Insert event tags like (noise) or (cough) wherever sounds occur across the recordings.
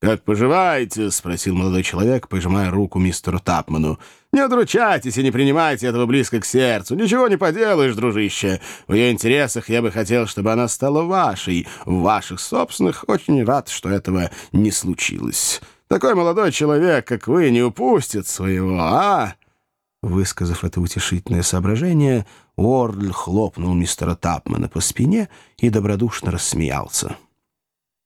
«Как поживаете?» — спросил молодой человек, пожимая руку мистеру Тапману. «Не удручайтесь и не принимайте этого близко к сердцу. Ничего не поделаешь, дружище. В ее интересах я бы хотел, чтобы она стала вашей. В ваших собственных очень рад, что этого не случилось. Такой молодой человек, как вы, не упустит своего, а?» Высказав это утешительное соображение, Уордль хлопнул мистера Тапмана по спине и добродушно рассмеялся.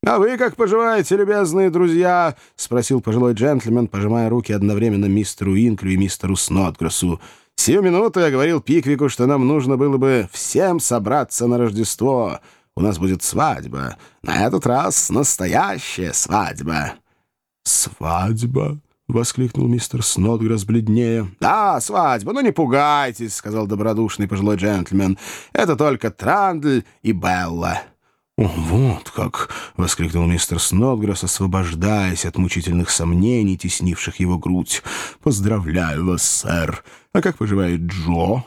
«А вы как поживаете, любезные друзья?» — спросил пожилой джентльмен, пожимая руки одновременно мистеру Инклю и мистеру Снотграссу. «Сию минуту я говорил Пиквику, что нам нужно было бы всем собраться на Рождество. У нас будет свадьба. На этот раз настоящая свадьба». «Свадьба?» — воскликнул мистер Снотграсс бледнее. «Да, свадьба, ну не пугайтесь», — сказал добродушный пожилой джентльмен. «Это только Трандль и Белла». «О, вот как!» — воскликнул мистер Снотгресс, освобождаясь от мучительных сомнений, теснивших его грудь. «Поздравляю вас, сэр! А как поживает Джо?»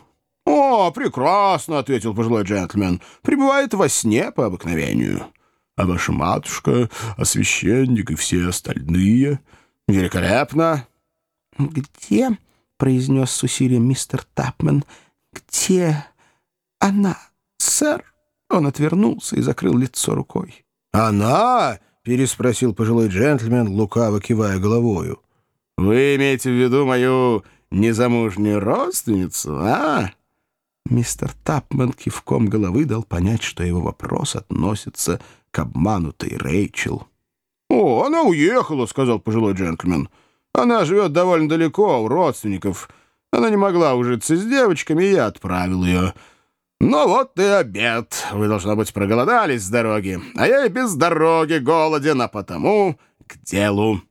«О, прекрасно!» — ответил пожилой джентльмен. «Пребывает во сне по обыкновению». «А ваша матушка, а священник и все остальные?» «Великолепно!» «Где?» — произнес с усилием мистер Тапмен. «Где она, сэр?» Он отвернулся и закрыл лицо рукой. «Она?» — переспросил пожилой джентльмен, лукаво кивая головою. «Вы имеете в виду мою незамужнюю родственницу, а?» Мистер Тапман кивком головы дал понять, что его вопрос относится к обманутой Рэйчел. «О, она уехала», — сказал пожилой джентльмен. «Она живет довольно далеко, у родственников. Она не могла ужиться с девочками, и я отправил ее». «Ну вот и обед. Вы, должно быть, проголодались с дороги. А я и без дороги голоден, а потому к делу».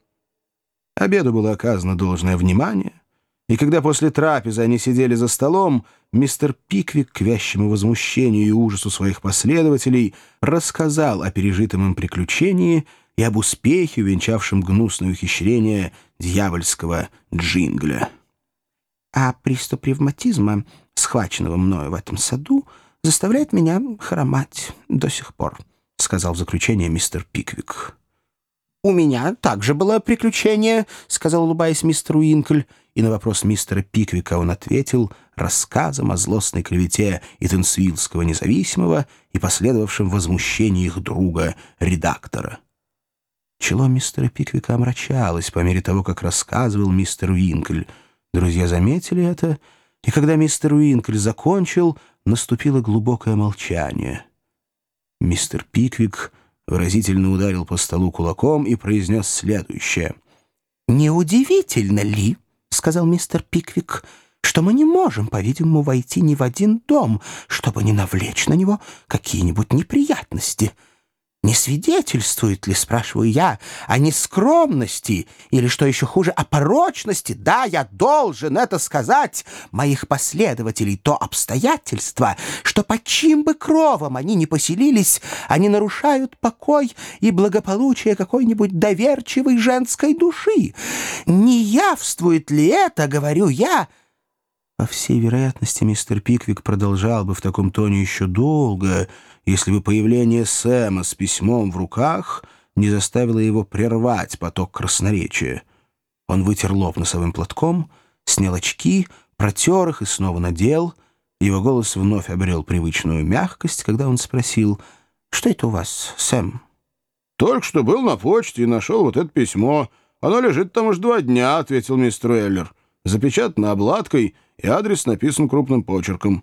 Обеду было оказано должное внимание, и когда после трапезы они сидели за столом, мистер Пиквик к вящему возмущению и ужасу своих последователей рассказал о пережитом им приключении и об успехе, венчавшем гнусное ухищрение дьявольского джингля. А приступ ревматизма схваченного мною в этом саду, заставляет меня хромать до сих пор», — сказал в заключение мистер Пиквик. «У меня также было приключение», — сказал, улыбаясь мистер Уинкль, и на вопрос мистера Пиквика он ответил рассказом о злостной клевете Итенсвиллского независимого и последовавшем возмущении их друга, редактора. Чело мистера Пиквика омрачалось по мере того, как рассказывал мистер Уинкль. Друзья заметили это — и когда мистер Уинкль закончил, наступило глубокое молчание. Мистер Пиквик выразительно ударил по столу кулаком и произнес следующее. «Неудивительно ли, — сказал мистер Пиквик, — что мы не можем, по-видимому, войти ни в один дом, чтобы не навлечь на него какие-нибудь неприятности?» Не свидетельствует ли, спрашиваю я, о нескромности или, что еще хуже, о порочности, да, я должен это сказать, моих последователей, то обстоятельство, что под чьим бы кровом они не поселились, они нарушают покой и благополучие какой-нибудь доверчивой женской души. Не явствует ли это, говорю я, — по всей вероятности, мистер Пиквик продолжал бы в таком тоне еще долго, если бы появление Сэма с письмом в руках не заставило его прервать поток красноречия. Он вытер лоб носовым платком, снял очки, протер их и снова надел. Его голос вновь обрел привычную мягкость, когда он спросил, «Что это у вас, Сэм?» «Только что был на почте и нашел вот это письмо. Оно лежит там уж два дня», — ответил мистер Эллер. «Запечатано обладкой» и адрес написан крупным почерком».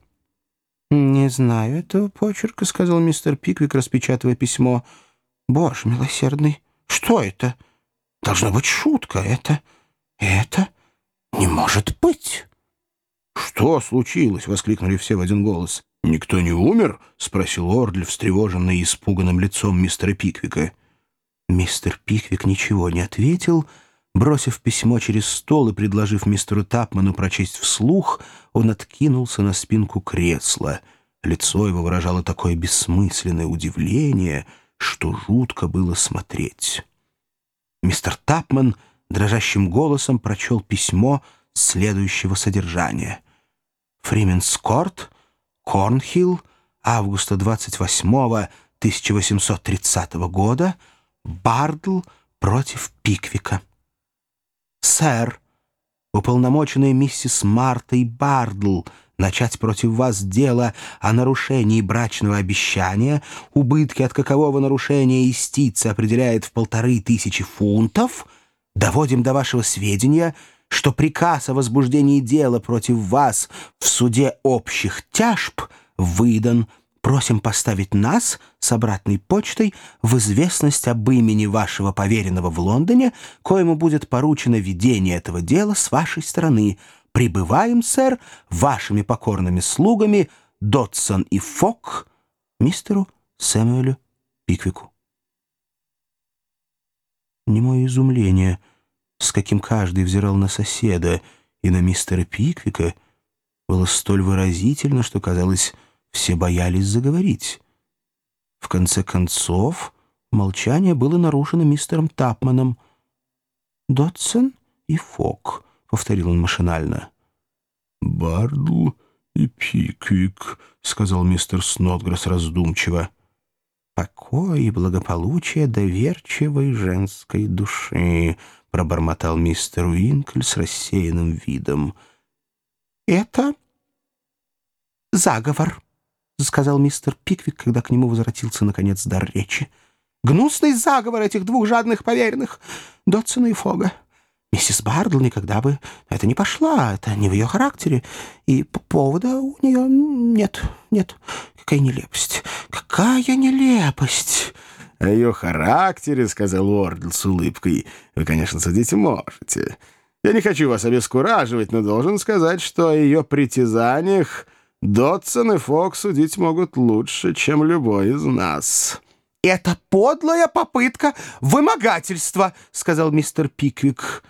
«Не знаю этого почерка», — сказал мистер Пиквик, распечатывая письмо. «Боже милосердный, что это? Должна быть шутка. Это... это... не может быть!» «Что случилось?» — воскликнули все в один голос. «Никто не умер?» — спросил Ордли, встревоженный и испуганным лицом мистера Пиквика. Мистер Пиквик ничего не ответил, — Бросив письмо через стол и предложив мистеру Тапману прочесть вслух, он откинулся на спинку кресла. Лицо его выражало такое бессмысленное удивление, что жутко было смотреть. Мистер Тапман дрожащим голосом прочел письмо следующего содержания. «Фрименскорт, Корнхилл, августа 28 1830 года, Бардл, против Пиквика. «Сэр, уполномоченные миссис Марта и Бардл начать против вас дело о нарушении брачного обещания, убытки от какового нарушения истица определяет в полторы тысячи фунтов, доводим до вашего сведения, что приказ о возбуждении дела против вас в суде общих тяжб выдан Просим поставить нас с обратной почтой в известность об имени вашего поверенного в Лондоне, коему будет поручено ведение этого дела с вашей стороны. Прибываем, сэр, вашими покорными слугами Дотсон и Фок мистеру Сэмюэлю Пиквику. Немое изумление, с каким каждый взирал на соседа и на мистера Пиквика, было столь выразительно, что казалось все боялись заговорить. В конце концов, молчание было нарушено мистером Тапманом. «Дотсон и Фок», — повторил он машинально. «Бардл и Пиквик», — сказал мистер Снотгресс раздумчиво. «Покой и благополучие доверчивой женской души», — пробормотал мистер Уинкль с рассеянным видом. «Это заговор». — сказал мистер Пиквик, когда к нему возвратился, наконец, дар речи. «Гнусный заговор этих двух жадных поверенных, Дотсона и Фога. Миссис Бардл никогда бы это не пошла, это не в ее характере, и повода у нее нет, нет. Какая нелепость, какая нелепость!» «О ее характере, — сказал Уордл с улыбкой, — вы, конечно, судить можете. Я не хочу вас обескураживать, но должен сказать, что о ее притязаниях Дотсон и Фокс судить могут лучше, чем любой из нас». «Это подлая попытка вымогательства», — сказал мистер Пиквик.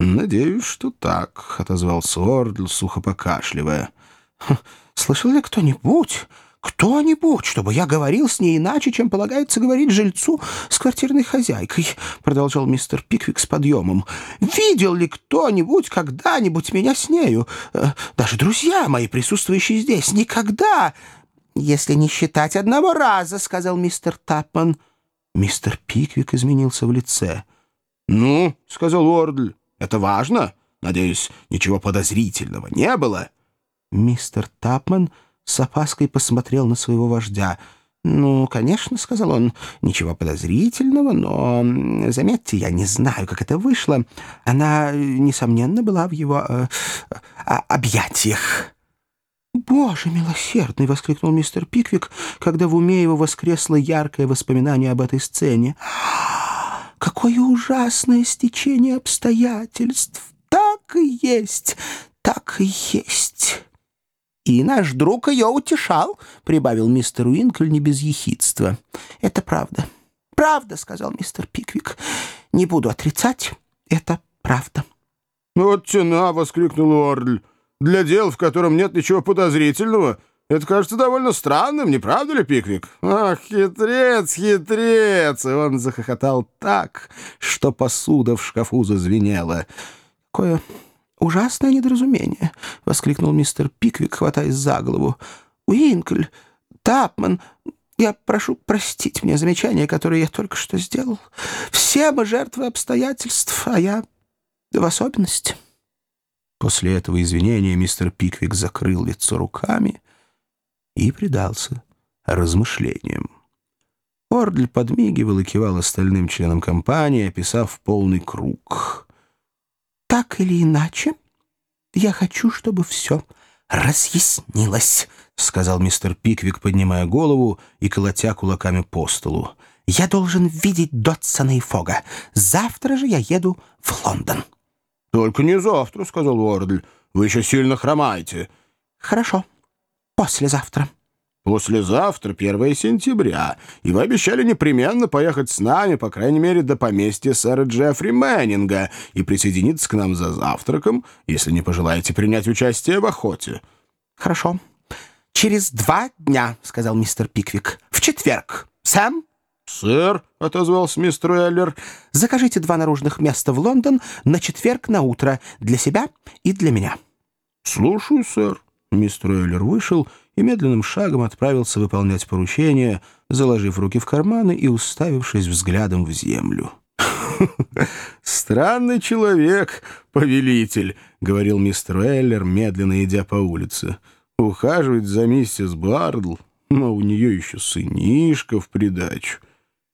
«Надеюсь, что так», — отозвался Ордл, сухо покашливая. «Хм, «Слышал ли кто-нибудь «Кто-нибудь, чтобы я говорил с ней иначе, чем полагается говорить жильцу с квартирной хозяйкой», — продолжал мистер Пиквик с подъемом. «Видел ли кто-нибудь когда-нибудь меня с нею? Э, даже друзья мои, присутствующие здесь, никогда!» «Если не считать одного раза», — сказал мистер Тапман. Мистер Пиквик изменился в лице. «Ну», — сказал Уордль, — «это важно. Надеюсь, ничего подозрительного не было». Мистер Тапман с опаской посмотрел на своего вождя. «Ну, конечно», — сказал он, — «ничего подозрительного, но, заметьте, я не знаю, как это вышло. Она, несомненно, была в его э, э, объятиях». «Боже милосердный!» — воскликнул мистер Пиквик, когда в уме его воскресло яркое воспоминание об этой сцене. «Какое ужасное стечение обстоятельств! Так и есть, так и есть!» «И наш друг ее утешал», — прибавил мистер Уинкль не без ехидства. «Это правда». «Правда», — сказал мистер Пиквик. «Не буду отрицать, это правда». «Вот цена!» — воскликнул Уордль. «Для дел, в котором нет ничего подозрительного, это кажется довольно странным, не правда ли, Пиквик?» «Ах, хитрец, хитрец!» И он захохотал так, что посуда в шкафу зазвенела. «Кое «Ужасное недоразумение!» — воскликнул мистер Пиквик, хватаясь за голову. «Уинкль, Тапман, я прошу простить мне замечание, которое я только что сделал. Все мы жертвы обстоятельств, а я в особенности». После этого извинения мистер Пиквик закрыл лицо руками и предался размышлениям. Ордль подмигивал и кивал остальным членам компании, описав полный круг — так или иначе, я хочу, чтобы все разъяснилось», — сказал мистер Пиквик, поднимая голову и колотя кулаками по столу. «Я должен видеть Дотсона и Фога. Завтра же я еду в Лондон». «Только не завтра», — сказал Уордль. «Вы еще сильно хромаете». «Хорошо. Послезавтра». «Послезавтра, 1 сентября, и вы обещали непременно поехать с нами, по крайней мере, до поместья сэра Джеффри Мэннинга и присоединиться к нам за завтраком, если не пожелаете принять участие в охоте». «Хорошо. Через два дня», — сказал мистер Пиквик. «В четверг. Сэм?» «Сэр», — отозвался мистер Эллер, — «закажите два наружных места в Лондон на четверг на утро для себя и для меня». «Слушаю, сэр». Мистер Эллер вышел и медленным шагом отправился выполнять поручение, заложив руки в карманы и уставившись взглядом в землю. (laughs) «Странный человек, повелитель», — говорил мистер Эллер, медленно идя по улице. «Ухаживает за миссис Бардл, но у нее еще сынишка в придачу.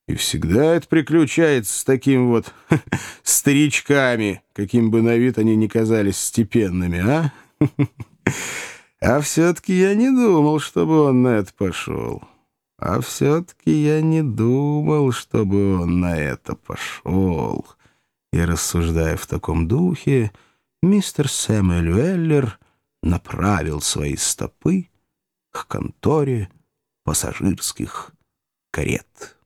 И всегда это приключается с таким вот (laughs) старичками, каким бы на вид они ни казались степенными, а? (laughs) А все-таки я не думал, чтобы он на это пошел». А все-таки я не думал, чтобы он на это пошел. И, рассуждая в таком духе, мистер Сэмюэль Уэллер направил свои стопы к конторе пассажирских карет.